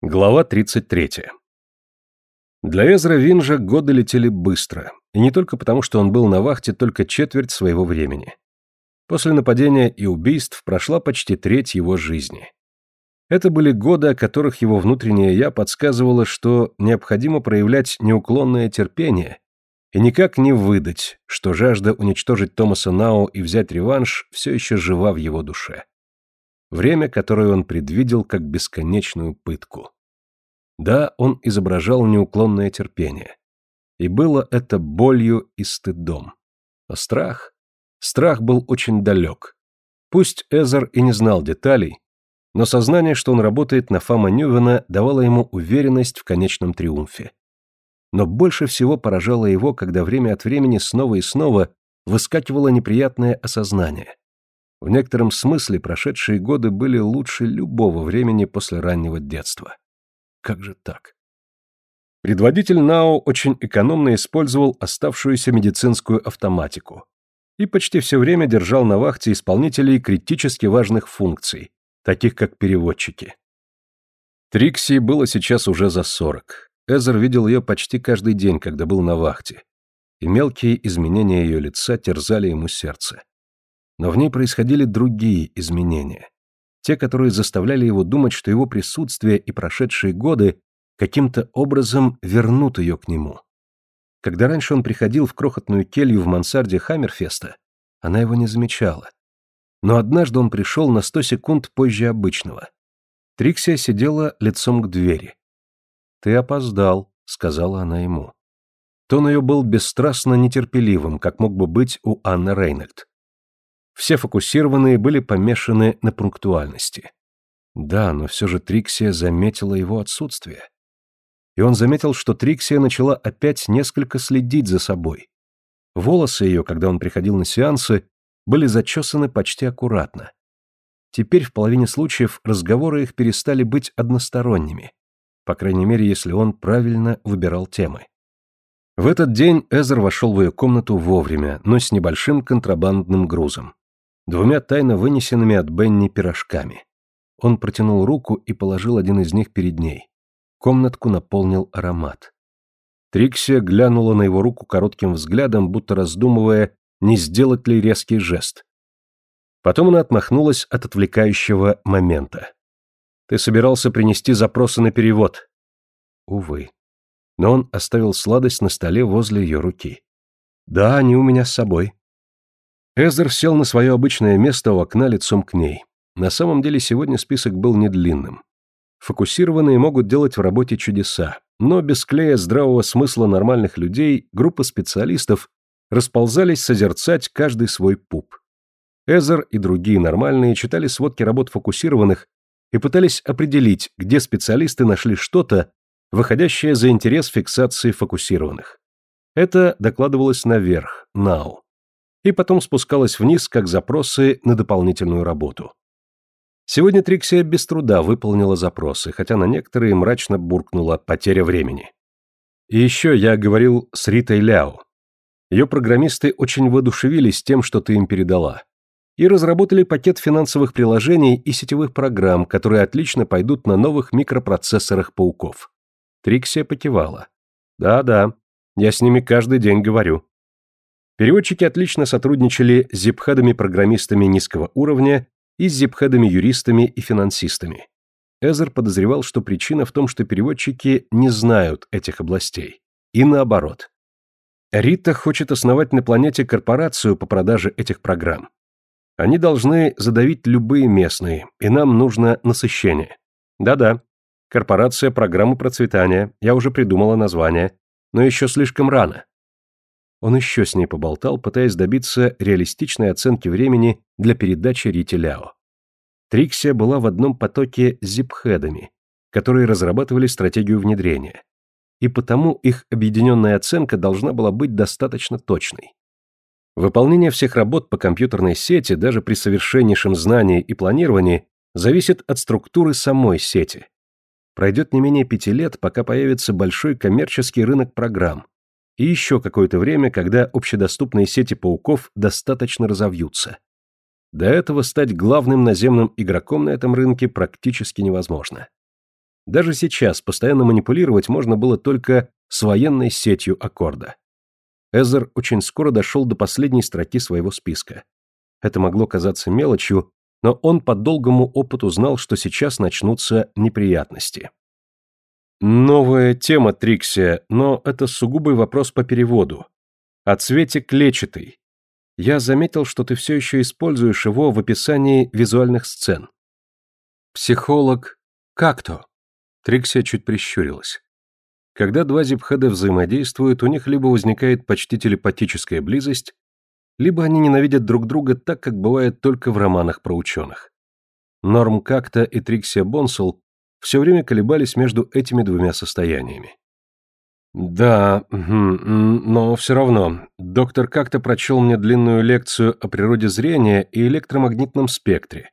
Глава 33. Для Эзра Винжа годы летели быстро, и не только потому, что он был на вахте только четверть своего времени. После нападения и убийств прошла почти треть его жизни. Это были годы, о которых его внутреннее «я» подсказывало, что необходимо проявлять неуклонное терпение и никак не выдать, что жажда уничтожить Томаса Нау и взять реванш все еще жива в его душе время, которое он предвидел как бесконечную пытку. Да, он изображал неуклонное терпение. И было это болью и стыдом. Но страх? Страх был очень далек. Пусть Эзер и не знал деталей, но сознание, что он работает на Фама Ньювена, давало ему уверенность в конечном триумфе. Но больше всего поражало его, когда время от времени снова и снова выскакивало неприятное осознание. В некотором смысле прошедшие годы были лучше любого времени после раннего детства. Как же так? Предводитель НАО очень экономно использовал оставшуюся медицинскую автоматику и почти все время держал на вахте исполнителей критически важных функций, таких как переводчики. Трикси было сейчас уже за сорок. Эзер видел ее почти каждый день, когда был на вахте, и мелкие изменения ее лица терзали ему сердце. Но в ней происходили другие изменения. Те, которые заставляли его думать, что его присутствие и прошедшие годы каким-то образом вернут ее к нему. Когда раньше он приходил в крохотную келью в мансарде Хаммерфеста, она его не замечала. Но однажды он пришел на сто секунд позже обычного. Триксия сидела лицом к двери. «Ты опоздал», — сказала она ему. Тон ее был бесстрастно нетерпеливым, как мог бы быть у Анны Рейнольд. Все фокусированные были помешаны на пунктуальности. Да, но все же Триксия заметила его отсутствие. И он заметил, что Триксия начала опять несколько следить за собой. Волосы ее, когда он приходил на сеансы, были зачесаны почти аккуратно. Теперь в половине случаев разговоры их перестали быть односторонними, по крайней мере, если он правильно выбирал темы. В этот день Эзер вошел в ее комнату вовремя, но с небольшим контрабандным грузом двумя тайно вынесенными от Бенни пирожками. Он протянул руку и положил один из них перед ней. Комнатку наполнил аромат. Триксия глянула на его руку коротким взглядом, будто раздумывая, не сделать ли резкий жест. Потом она отмахнулась от отвлекающего момента. «Ты собирался принести запросы на перевод?» Увы. Но он оставил сладость на столе возле ее руки. «Да, они у меня с собой. Эзер сел на свое обычное место у окна лицом к ней. На самом деле сегодня список был недлинным. Фокусированные могут делать в работе чудеса, но без клея здравого смысла нормальных людей группа специалистов расползались созерцать каждый свой пуп. Эзер и другие нормальные читали сводки работ фокусированных и пытались определить, где специалисты нашли что-то, выходящее за интерес фиксации фокусированных. Это докладывалось наверх, нау и потом спускалась вниз, как запросы на дополнительную работу. Сегодня Триксия без труда выполнила запросы, хотя на некоторые мрачно буркнула потеря времени. И еще я говорил с Ритой Ляо. Ее программисты очень воодушевились тем, что ты им передала, и разработали пакет финансовых приложений и сетевых программ, которые отлично пойдут на новых микропроцессорах пауков. Триксия покивала. Да-да, я с ними каждый день говорю. Переводчики отлично сотрудничали с зипхедами-программистами низкого уровня и с зипхедами-юристами и финансистами. Эзер подозревал, что причина в том, что переводчики не знают этих областей. И наоборот. Рита хочет основать на планете корпорацию по продаже этих программ. Они должны задавить любые местные, и нам нужно насыщение. Да-да, корпорация программы процветания, я уже придумала название, но еще слишком рано. Он еще с ней поболтал, пытаясь добиться реалистичной оценки времени для передачи Рите Ляо. Триксия была в одном потоке с зипхедами, которые разрабатывали стратегию внедрения. И потому их объединенная оценка должна была быть достаточно точной. Выполнение всех работ по компьютерной сети, даже при совершеннейшем знании и планировании, зависит от структуры самой сети. Пройдет не менее пяти лет, пока появится большой коммерческий рынок программ, и еще какое-то время, когда общедоступные сети пауков достаточно разовьются. До этого стать главным наземным игроком на этом рынке практически невозможно. Даже сейчас постоянно манипулировать можно было только с военной сетью аккорда. Эзер очень скоро дошел до последней строки своего списка. Это могло казаться мелочью, но он по долгому опыту знал, что сейчас начнутся неприятности. Новая тема, Триксия, но это сугубый вопрос по переводу. О цвете клетчатый. Я заметил, что ты все еще используешь его в описании визуальных сцен. Психолог как то? Триксия чуть прищурилась. Когда два зипхеда взаимодействуют, у них либо возникает почти телепатическая близость, либо они ненавидят друг друга так, как бывает только в романах про ученых. Норм Какта и Триксия Бонсел все время колебались между этими двумя состояниями. Да, но все равно. Доктор как-то прочел мне длинную лекцию о природе зрения и электромагнитном спектре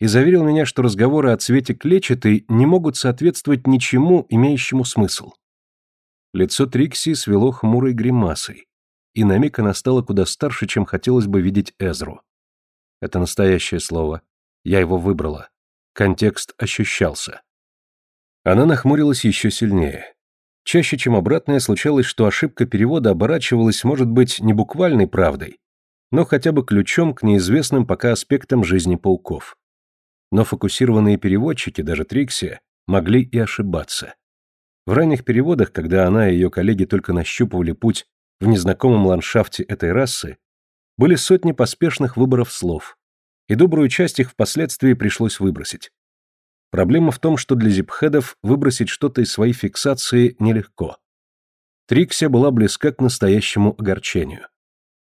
и заверил меня, что разговоры о цвете клетчатой не могут соответствовать ничему, имеющему смысл. Лицо Трикси свело хмурой гримасой, и на миг она стала куда старше, чем хотелось бы видеть Эзру. Это настоящее слово. Я его выбрала. Контекст ощущался. Она нахмурилась еще сильнее. Чаще, чем обратное, случалось, что ошибка перевода оборачивалась, может быть, не буквальной правдой, но хотя бы ключом к неизвестным пока аспектам жизни пауков. Но фокусированные переводчики, даже Трикси, могли и ошибаться. В ранних переводах, когда она и ее коллеги только нащупывали путь в незнакомом ландшафте этой расы, были сотни поспешных выборов слов, и добрую часть их впоследствии пришлось выбросить. Проблема в том, что для зипхедов выбросить что-то из своей фиксации нелегко. Триксия была близка к настоящему огорчению.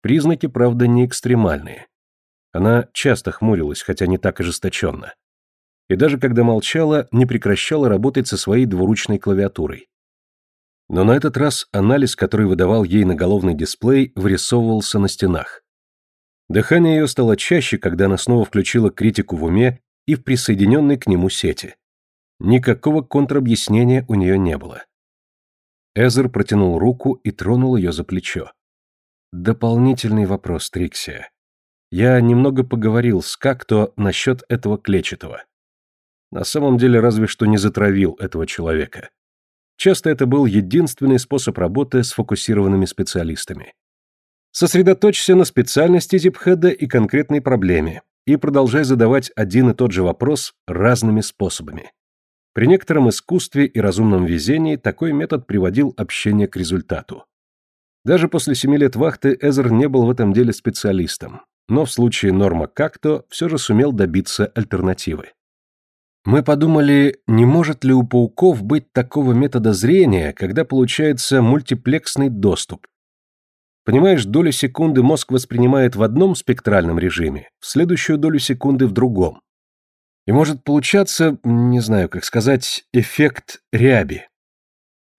Признаки, правда, не экстремальные. Она часто хмурилась, хотя не так ожесточенно и даже когда молчала, не прекращала работать со своей двуручной клавиатурой. Но на этот раз анализ, который выдавал ей наголовный дисплей, вырисовывался на стенах. Дыхание ее стало чаще, когда она снова включила критику в уме и в присоединенной к нему сети. Никакого контрабъяснения у нее не было. Эзер протянул руку и тронул ее за плечо. Дополнительный вопрос, Триксия. Я немного поговорил с Както насчет этого клетчатого. На самом деле разве что не затравил этого человека. Часто это был единственный способ работы с фокусированными специалистами. Сосредоточься на специальности зипхеда и конкретной проблеме, и продолжай задавать один и тот же вопрос разными способами. При некотором искусстве и разумном везении такой метод приводил общение к результату. Даже после семи лет вахты Эзер не был в этом деле специалистом, но в случае Норма Както все же сумел добиться альтернативы. Мы подумали, не может ли у пауков быть такого метода зрения, когда получается мультиплексный доступ. Понимаешь, долю секунды мозг воспринимает в одном спектральном режиме, в следующую долю секунды в другом. И может получаться, не знаю, как сказать, эффект ряби.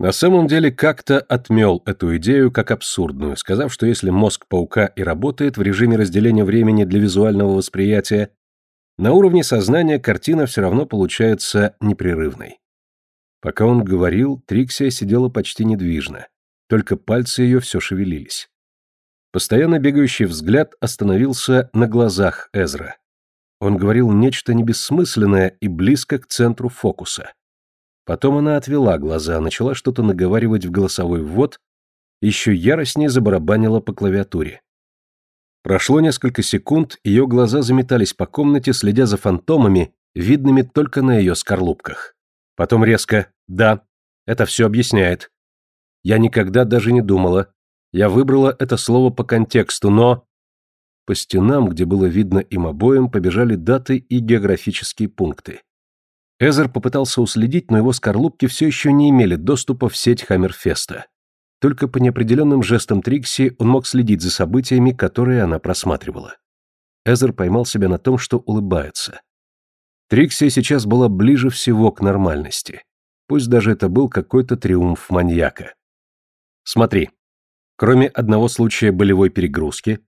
На самом деле как-то отмел эту идею как абсурдную, сказав, что если мозг паука и работает в режиме разделения времени для визуального восприятия, на уровне сознания картина все равно получается непрерывной. Пока он говорил, Триксия сидела почти недвижно, только пальцы ее все шевелились. Постоянно бегающий взгляд остановился на глазах Эзра. Он говорил нечто небессмысленное и близко к центру фокуса. Потом она отвела глаза, начала что-то наговаривать в голосовой ввод, еще яростнее забарабанила по клавиатуре. Прошло несколько секунд, ее глаза заметались по комнате, следя за фантомами, видными только на ее скорлупках. Потом резко «Да, это все объясняет». Я никогда даже не думала. Я выбрала это слово по контексту, но... По стенам, где было видно им обоим, побежали даты и географические пункты. Эзер попытался уследить, но его скорлупки все еще не имели доступа в сеть Хаммерфеста. Только по неопределенным жестам Трикси он мог следить за событиями, которые она просматривала. Эзер поймал себя на том, что улыбается. Трикси сейчас была ближе всего к нормальности. Пусть даже это был какой-то триумф маньяка. Смотри. Кроме одного случая болевой перегрузки,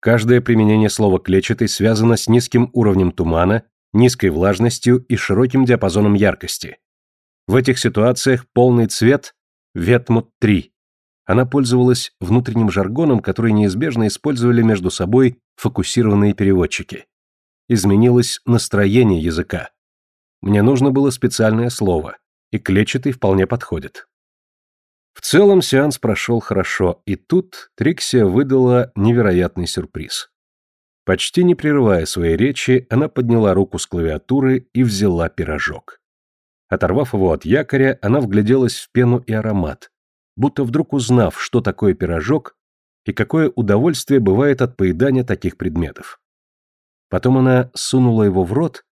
каждое применение слова «клетчатый» связано с низким уровнем тумана, низкой влажностью и широким диапазоном яркости. В этих ситуациях полный цвет – Ветмут-3, она пользовалась внутренним жаргоном, который неизбежно использовали между собой фокусированные переводчики. Изменилось настроение языка. Мне нужно было специальное слово, и клетчатый вполне подходит. В целом сеанс прошел хорошо, и тут Триксия выдала невероятный сюрприз. Почти не прерывая своей речи, она подняла руку с клавиатуры и взяла пирожок. Оторвав его от якоря, она вгляделась в пену и аромат, будто вдруг узнав, что такое пирожок и какое удовольствие бывает от поедания таких предметов. Потом она сунула его в рот,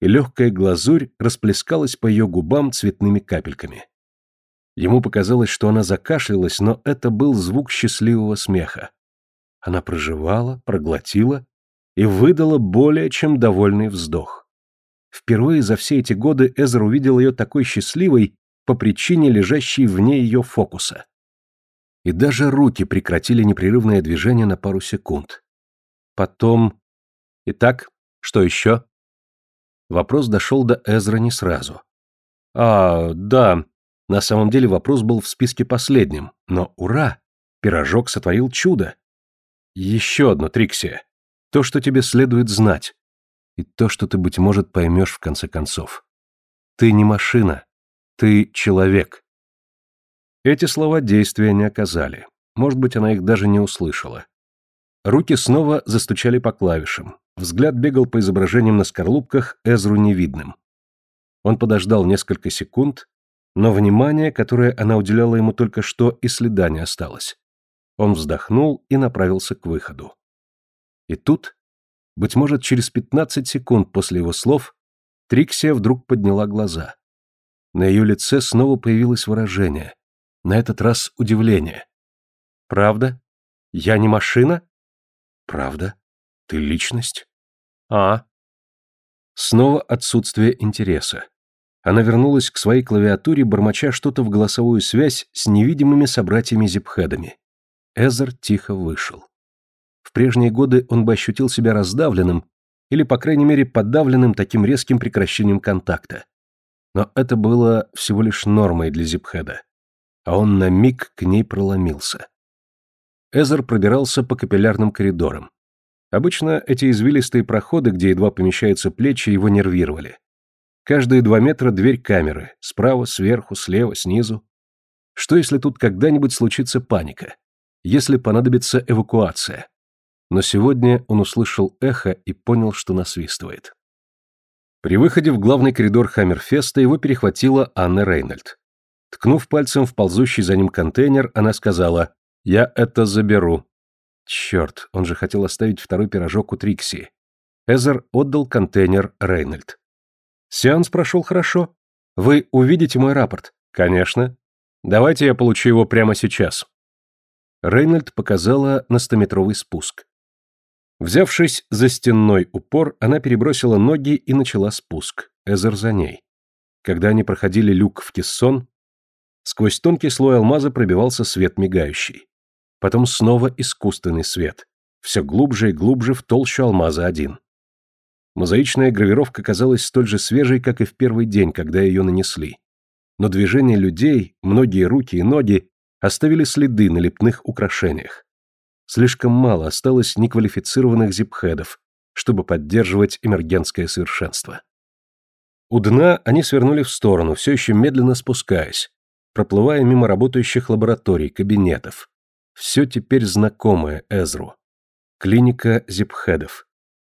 и легкая глазурь расплескалась по ее губам цветными капельками. Ему показалось, что она закашлялась, но это был звук счастливого смеха. Она проживала, проглотила и выдала более чем довольный вздох. Впервые за все эти годы Эзер увидел ее такой счастливой по причине лежащей вне ее фокуса. И даже руки прекратили непрерывное движение на пару секунд. Потом... Итак, что еще? Вопрос дошел до Эзра не сразу. А, да, на самом деле вопрос был в списке последним, но ура! Пирожок сотворил чудо. Еще одно, Триксия. То, что тебе следует знать. И то, что ты, быть может, поймешь в конце концов. Ты не машина. Ты человек. Эти слова действия не оказали. Может быть, она их даже не услышала. Руки снова застучали по клавишам. Взгляд бегал по изображениям на скорлупках Эзру невидным. Он подождал несколько секунд, но внимание, которое она уделяла ему только что, и следа не осталось. Он вздохнул и направился к выходу. И тут, быть может, через 15 секунд после его слов, Триксия вдруг подняла глаза. На ее лице снова появилось выражение. На этот раз удивление. «Правда? Я не машина?» «Правда? Ты личность?» А. Снова отсутствие интереса. Она вернулась к своей клавиатуре, бормоча что-то в голосовую связь с невидимыми собратьями-зипхедами. Эзер тихо вышел. В прежние годы он бы ощутил себя раздавленным или, по крайней мере, подавленным таким резким прекращением контакта. Но это было всего лишь нормой для Зипхеда. А он на миг к ней проломился. Эзер пробирался по капиллярным коридорам. Обычно эти извилистые проходы, где едва помещаются плечи, его нервировали. Каждые два метра дверь камеры, справа, сверху, слева, снизу. Что если тут когда-нибудь случится паника? Если понадобится эвакуация? Но сегодня он услышал эхо и понял, что насвистывает. При выходе в главный коридор Хаммерфеста его перехватила Анна Рейнольд. Ткнув пальцем в ползущий за ним контейнер, она сказала «Я это заберу». Черт, он же хотел оставить второй пирожок у Трикси. Эзер отдал контейнер Рейнольд. Сеанс прошел хорошо. Вы увидите мой рапорт? Конечно. Давайте я получу его прямо сейчас. Рейнольд показала на стометровый спуск. Взявшись за стенной упор, она перебросила ноги и начала спуск. Эзер за ней. Когда они проходили люк в кессон, сквозь тонкий слой алмаза пробивался свет мигающий. Потом снова искусственный свет. Все глубже и глубже в толщу алмаза один. Мозаичная гравировка казалась столь же свежей, как и в первый день, когда ее нанесли. Но движения людей, многие руки и ноги оставили следы на лепных украшениях. Слишком мало осталось неквалифицированных зипхедов, чтобы поддерживать эмергентское совершенство. У дна они свернули в сторону, все еще медленно спускаясь, проплывая мимо работающих лабораторий, кабинетов, все теперь знакомое Эзру. Клиника Зипхедов.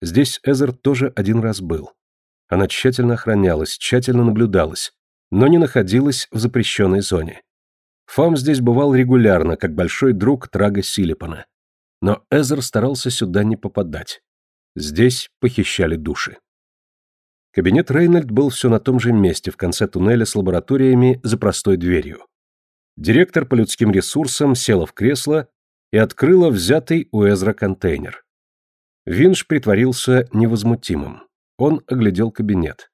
Здесь Эзер тоже один раз был. Она тщательно охранялась, тщательно наблюдалась, но не находилась в запрещенной зоне. Фам здесь бывал регулярно, как большой друг Трага Силипана. Но Эзер старался сюда не попадать. Здесь похищали души. Кабинет Рейнольд был все на том же месте, в конце туннеля с лабораториями за простой дверью. Директор по людским ресурсам села в кресло и открыла взятый у Эзра контейнер. Винш притворился невозмутимым. Он оглядел кабинет.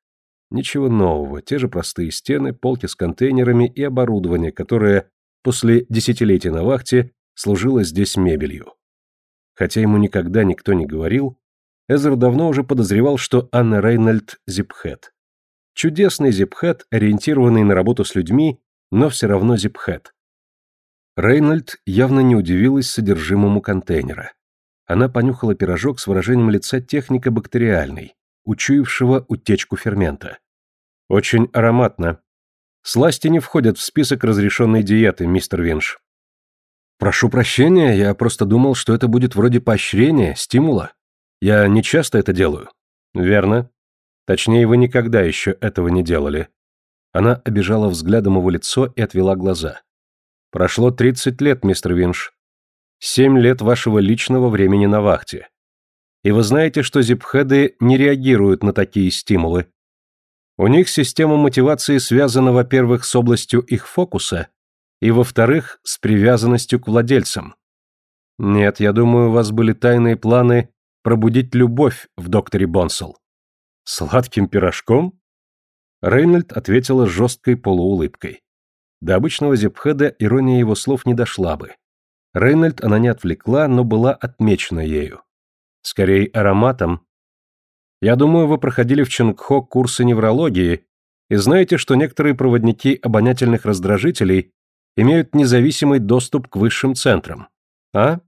Ничего нового, те же простые стены, полки с контейнерами и оборудование, которое после десятилетия на вахте служило здесь мебелью. Хотя ему никогда никто не говорил, Эзер давно уже подозревал, что Анна Рейнольд – зипхет. Чудесный зипхет, ориентированный на работу с людьми но все равно зипхэт. Рейнольд явно не удивилась содержимому контейнера. Она понюхала пирожок с выражением лица техника бактериальный, учуявшего утечку фермента. Очень ароматно. Сласти не входят в список разрешенной диеты, мистер Винш. Прошу прощения, я просто думал, что это будет вроде поощрения, стимула. Я не часто это делаю. Верно. Точнее, вы никогда еще этого не делали. Она обижала взглядом его лицо и отвела глаза. Прошло 30 лет, мистер Винш. Семь лет вашего личного времени на вахте. И вы знаете, что зипхеды не реагируют на такие стимулы. У них система мотивации связана, во-первых, с областью их фокуса, и, во-вторых, с привязанностью к владельцам. Нет, я думаю, у вас были тайные планы пробудить любовь в докторе Бонсел. Сладким пирожком? Рейнольд ответила жесткой полуулыбкой. До обычного зипхеда ирония его слов не дошла бы. Рейнольд она не отвлекла, но была отмечена ею. Скорее ароматом. Я думаю, вы проходили в Чонгхо курсы неврологии и знаете, что некоторые проводники обонятельных раздражителей имеют независимый доступ к высшим центрам. А?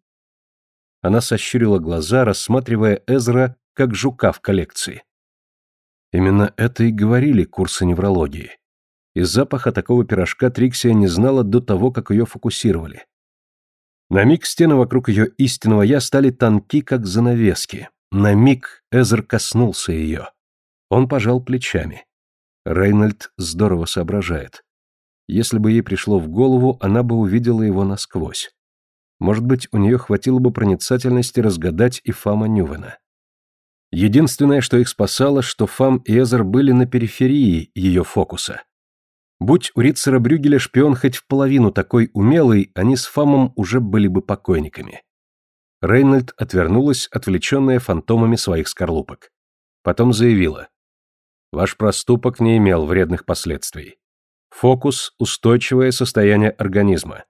Она сощурила глаза, рассматривая Эзра как жука в коллекции. Именно это и говорили курсы неврологии. И запаха такого пирожка Триксия не знала до того, как ее фокусировали. На миг стены вокруг ее истинного «я» стали тонки, как занавески. На миг Эзер коснулся ее. Он пожал плечами. Рейнольд здорово соображает. Если бы ей пришло в голову, она бы увидела его насквозь. Может быть, у нее хватило бы проницательности разгадать и Фама Нювена. Единственное, что их спасало, что Фам и Эзер были на периферии ее фокуса. Будь у Рицера Брюгеля шпион хоть в половину такой умелый, они с Фамом уже были бы покойниками. Рейнольд отвернулась, отвлеченная фантомами своих скорлупок. Потом заявила. Ваш проступок не имел вредных последствий. Фокус – устойчивое состояние организма.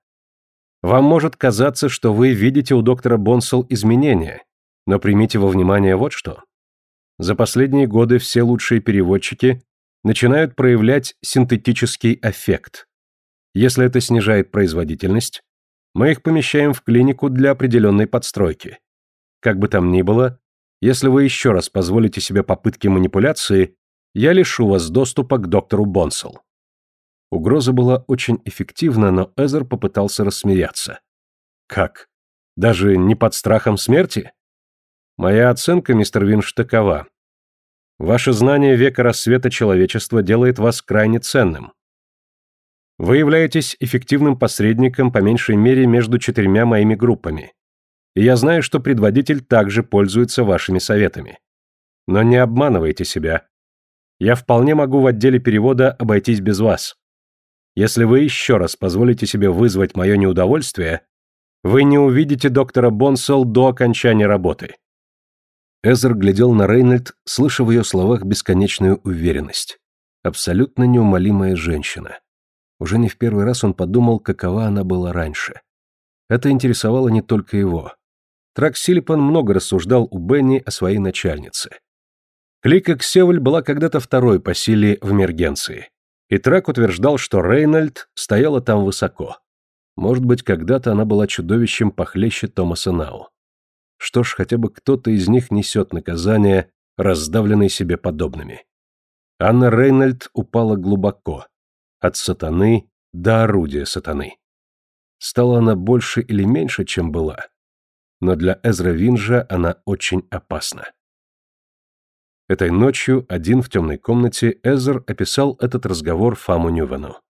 Вам может казаться, что вы видите у доктора Бонсел изменения, но примите во внимание вот что. За последние годы все лучшие переводчики начинают проявлять синтетический эффект. Если это снижает производительность, мы их помещаем в клинику для определенной подстройки. Как бы там ни было, если вы еще раз позволите себе попытки манипуляции, я лишу вас доступа к доктору Бонсел. Угроза была очень эффективна, но Эзер попытался рассмеяться. Как? Даже не под страхом смерти? Моя оценка, мистер Винш, такова. Ваше знание века рассвета человечества делает вас крайне ценным. Вы являетесь эффективным посредником по меньшей мере между четырьмя моими группами. И я знаю, что предводитель также пользуется вашими советами. Но не обманывайте себя. Я вполне могу в отделе перевода обойтись без вас. Если вы еще раз позволите себе вызвать мое неудовольствие, вы не увидите доктора Бонсел до окончания работы. Эзер глядел на Рейнольд, слыша в ее словах бесконечную уверенность. Абсолютно неумолимая женщина. Уже не в первый раз он подумал, какова она была раньше. Это интересовало не только его. Трак Силипан много рассуждал у Бенни о своей начальнице. Клика Ксеваль была когда-то второй по силе в Мергенции. И Трак утверждал, что Рейнольд стояла там высоко. Может быть, когда-то она была чудовищем похлеще Томаса Нау. Что ж, хотя бы кто-то из них несет наказание, раздавленный себе подобными. Анна Рейнольд упала глубоко. От сатаны до орудия сатаны. Стала она больше или меньше, чем была. Но для Эзра Винжа она очень опасна. Этой ночью, один в темной комнате, Эзер описал этот разговор Фаму Нювену.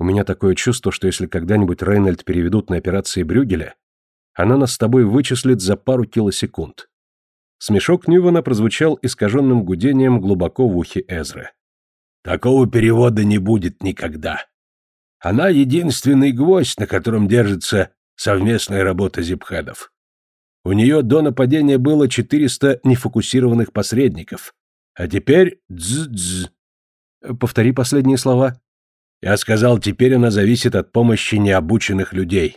«У меня такое чувство, что если когда-нибудь Рейнольд переведут на операции Брюгеля, она нас с тобой вычислит за пару килосекунд. Смешок Ньювана прозвучал искаженным гудением глубоко в ухе Эзры. Такого перевода не будет никогда. Она единственный гвоздь, на котором держится совместная работа зипхедов. У нее до нападения было 400 нефокусированных посредников. А теперь дз-дз. Повтори последние слова. Я сказал, теперь она зависит от помощи необученных людей.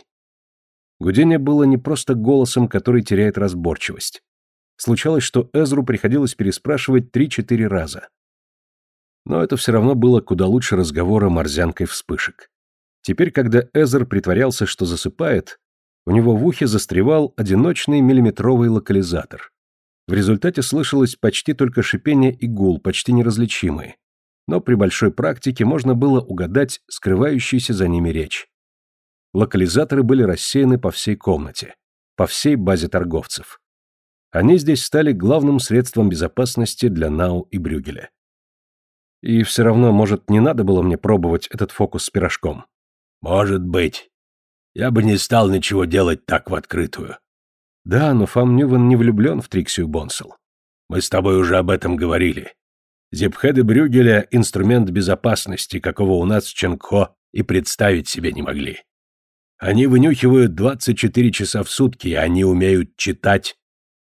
Гудение было не просто голосом, который теряет разборчивость. Случалось, что Эзру приходилось переспрашивать три-четыре раза. Но это все равно было куда лучше разговора морзянкой вспышек. Теперь, когда Эзер притворялся, что засыпает, у него в ухе застревал одиночный миллиметровый локализатор. В результате слышалось почти только шипение и гул, почти неразличимые. но при большой практике можно было угадать скрывающуюся за ними речь. Локализаторы были рассеяны по всей комнате, по всей базе торговцев. Они здесь стали главным средством безопасности для Нау и Брюгеля. И все равно, может, не надо было мне пробовать этот фокус с пирожком. Может быть. Я бы не стал ничего делать так в открытую. Да, но Фам Ньювен не влюблен в Триксию Бонсел. Мы с тобой уже об этом говорили. Зипхеды Брюгеля — инструмент безопасности, какого у нас в Ченгхо и представить себе не могли. Они вынюхивают 24 часа в сутки, и они умеют читать.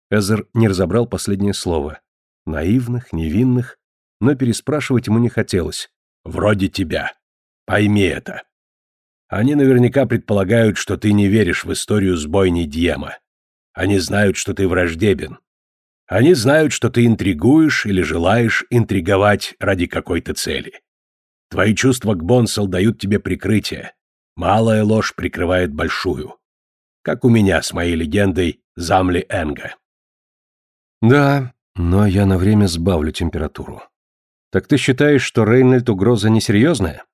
Эзер не разобрал последнее слово. Наивных, невинных, но переспрашивать ему не хотелось. Вроде тебя. Пойми это. Они наверняка предполагают, что ты не веришь в историю с бойней Дьема. Они знают, что ты враждебен. Они знают, что ты интригуешь или желаешь интриговать ради какой-то цели. Твои чувства к Бонсел дают тебе прикрытие. Малая ложь прикрывает большую. Как у меня с моей легендой Замли Энга. Да, но я на время сбавлю температуру. Так ты считаешь, что Рейнольд угроза несерьезная?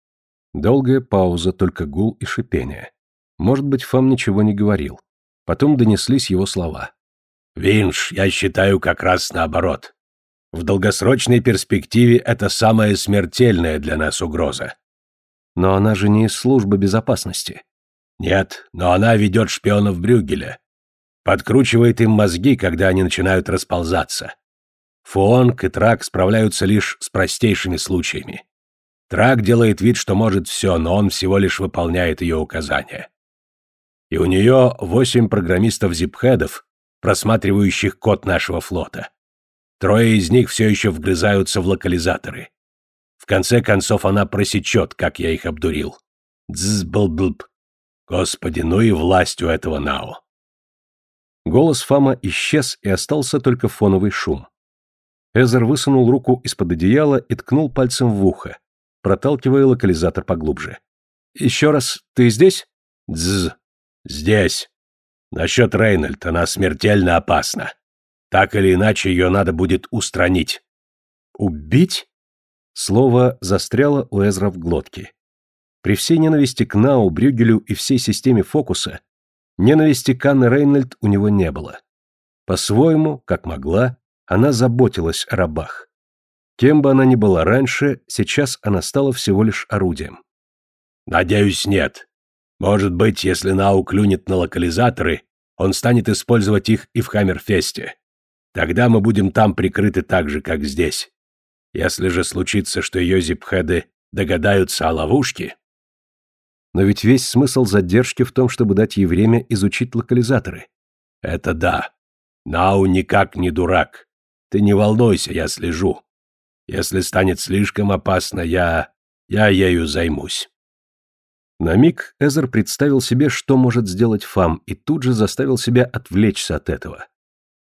Долгая пауза, только гул и шипение. Может быть, Фам ничего не говорил. Потом донеслись его слова. «Винш, я считаю как раз наоборот. В долгосрочной перспективе это самая смертельная для нас угроза». «Но она же не из службы безопасности». «Нет, но она ведет шпионов Брюгеля. Подкручивает им мозги, когда они начинают расползаться. Фуонг и Трак справляются лишь с простейшими случаями. Трак делает вид, что может все, но он всего лишь выполняет ее указания. И у нее восемь программистов-зипхедов, просматривающих код нашего флота. Трое из них все еще вгрызаются в локализаторы. В конце концов она просечет, как я их обдурил. Дзбл-блб. Господи, ну и власть у этого Нао. Голос Фама исчез, и остался только фоновый шум. Эзер высунул руку из-под одеяла и ткнул пальцем в ухо, проталкивая локализатор поглубже. «Еще раз, ты здесь?» «Дз, здесь. Насчет Рейнольд, она смертельно опасна. Так или иначе, ее надо будет устранить». «Убить?» Слово застряло у Эзра в глотке. При всей ненависти к Нау, Брюгелю и всей системе фокуса, ненависти к Анне Рейнольд у него не было. По-своему, как могла, она заботилась о рабах. Кем бы она ни была раньше, сейчас она стала всего лишь орудием. «Надеюсь, нет. Может быть, если Нау клюнет на локализаторы, он станет использовать их и в Хаммерфесте. Тогда мы будем там прикрыты так же, как здесь. Если же случится, что ее зипхеды догадаются о ловушке...» Но ведь весь смысл задержки в том, чтобы дать ей время изучить локализаторы. «Это да. Нау никак не дурак. Ты не волнуйся, я слежу. Если станет слишком опасно, я... я ею займусь». На миг Эзер представил себе, что может сделать Фам, и тут же заставил себя отвлечься от этого.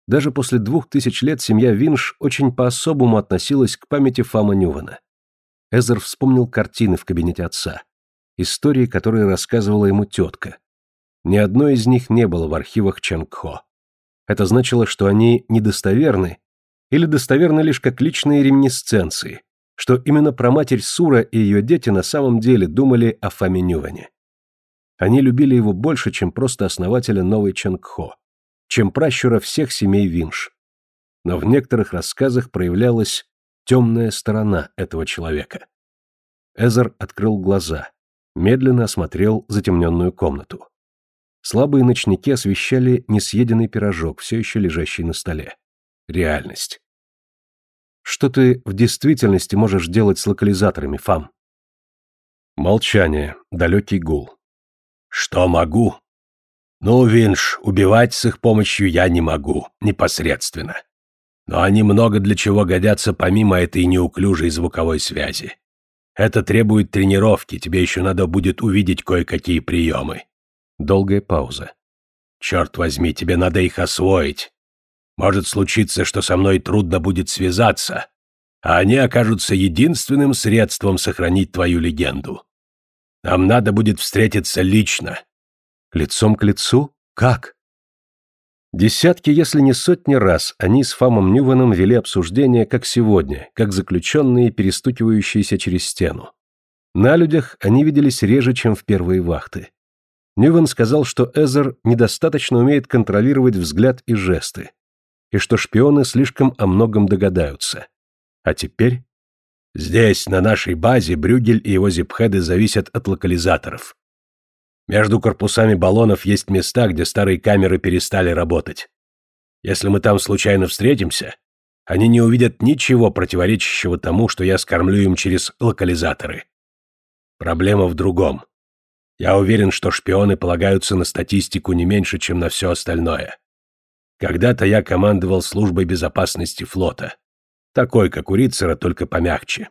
Даже после двух тысяч лет семья Винш очень по-особому относилась к памяти Фама Нювана. Эзер вспомнил картины в кабинете отца, истории, которые рассказывала ему тетка. Ни одной из них не было в архивах Чангхо. Это значило, что они недостоверны или достоверны лишь как личные реминисценции, что именно про матерь Сура и ее дети на самом деле думали о Фаме Нюване. Они любили его больше, чем просто основателя новой Чангхо, чем пращура всех семей Винш. Но в некоторых рассказах проявлялась темная сторона этого человека. Эзер открыл глаза, медленно осмотрел затемненную комнату. Слабые ночники освещали несъеденный пирожок, все еще лежащий на столе. Реальность. Что ты в действительности можешь делать с локализаторами, Фам? Молчание, далекий гул. Что могу? Ну, Винш, убивать с их помощью я не могу, непосредственно. Но они много для чего годятся помимо этой неуклюжей звуковой связи. Это требует тренировки, тебе еще надо будет увидеть кое-какие приемы. Долгая пауза. Черт возьми, тебе надо их освоить. Может случиться, что со мной трудно будет связаться, а они окажутся единственным средством сохранить твою легенду. Нам надо будет встретиться лично. Лицом к лицу? Как? Десятки, если не сотни раз, они с Фамом Ньювеном вели обсуждение, как сегодня, как заключенные, перестукивающиеся через стену. На людях они виделись реже, чем в первые вахты. Ньювен сказал, что Эзер недостаточно умеет контролировать взгляд и жесты, и что шпионы слишком о многом догадаются. А теперь... Здесь, на нашей базе, Брюгель и его зипхеды зависят от локализаторов. Между корпусами баллонов есть места, где старые камеры перестали работать. Если мы там случайно встретимся, они не увидят ничего противоречащего тому, что я скормлю им через локализаторы. Проблема в другом. Я уверен, что шпионы полагаются на статистику не меньше, чем на все остальное. Когда-то я командовал службой безопасности флота. Такой, как у Рицера, только помягче.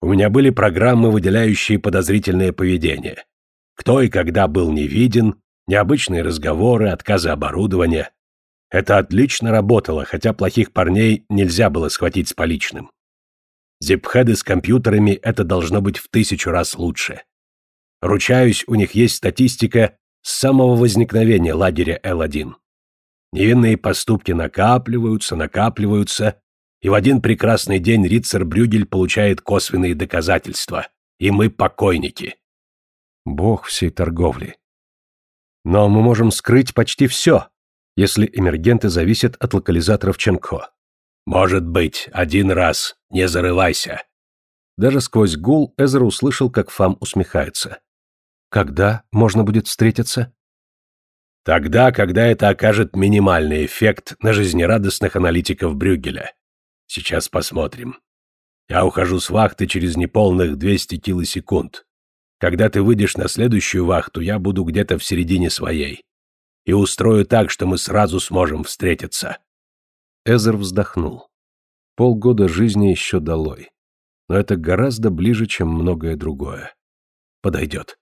У меня были программы, выделяющие подозрительное поведение кто и когда был не виден, необычные разговоры, отказы оборудования. Это отлично работало, хотя плохих парней нельзя было схватить с поличным. Зипхеды с компьютерами — это должно быть в тысячу раз лучше. Ручаюсь, у них есть статистика с самого возникновения лагеря Л-1. Невинные поступки накапливаются, накапливаются, и в один прекрасный день Рицер Брюгель получает косвенные доказательства, и мы покойники. Бог всей торговли. Но мы можем скрыть почти все, если эмергенты зависят от локализаторов Ченко. Может быть, один раз, не зарывайся. Даже сквозь гул Эзер услышал, как Фам усмехается. Когда можно будет встретиться? Тогда, когда это окажет минимальный эффект на жизнерадостных аналитиков Брюгеля. Сейчас посмотрим. Я ухожу с вахты через неполных 200 килосекунд. Когда ты выйдешь на следующую вахту, я буду где-то в середине своей. И устрою так, что мы сразу сможем встретиться». Эзер вздохнул. Полгода жизни еще долой. Но это гораздо ближе, чем многое другое. Подойдет.